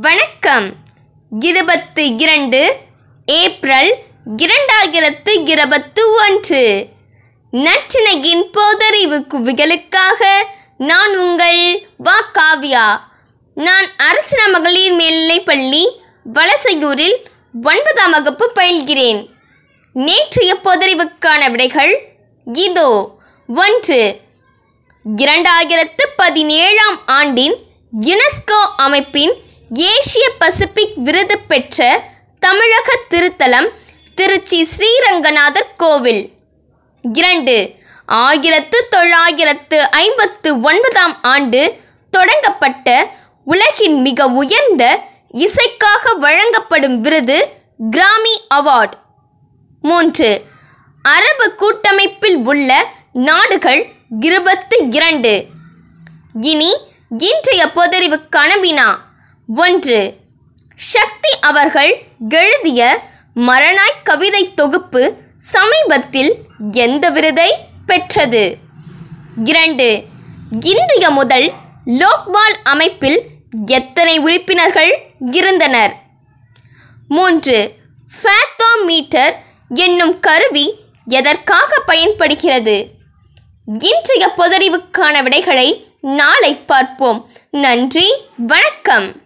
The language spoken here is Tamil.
வணக்கம். இருபத்து இரண்டு ஏப்ரல் இரண்டாயிரத்து இருபத்து ஒன்று. நற்றினையின் போதறிவு குவிகளுக்காக நான் உங்கள் வா காவ்யா நான் அரசின மகளிர் மேல்நிலைப்பள்ளி வலசையூரில் ஒன்பதாம் வகுப்பு பயில்கிறேன். நேற்றைய பொதறிவுக்கான விடைகள் இதோ ஒன்று. இரண்டாயிரத்து பதினேழாம் ஆண்டின் யுனெஸ்கோ அமைப்பின் ஏசிய பசிபிக் விருது பெற்ற தமிழக திருத்தலம் திருச்சி ஸ்ரீரங்கநாதர் கோவில். இரண்டு ஆயிரத்து தொள்ளாயிரத்து ஐம்பத்து ஒன்பதாம் ஆண்டு தொடங்கப்பட்ட உலகின் மிக உயர்ந்த இசைக்காக வழங்கப்படும் விருது கிராமி அவார்ட். மூன்று அரபு கூட்டமைப்பில் உள்ள நாடுகள் இருபத்து இரண்டு. இனி இன்றைய பொதறிவு கனவினா ஒன்று சக்தி அவர்கள் எழுதிய மரணாய் கவிதை தொகுப்பு சமீபத்தில் எந்த விருதை பெற்றது? இரண்டு இந்திய முதல் லோக்பால் அமைப்பில் எத்தனை உறுப்பினர்கள் இருந்தனர்? மூன்று ஃபேத்தோமீட்டர் என்னும் கருவி எதற்காக பயன்படுகிறது? இன்றைய பொதறிவுக்கான விடைகளை நாளை பார்ப்போம். நன்றி வணக்கம்.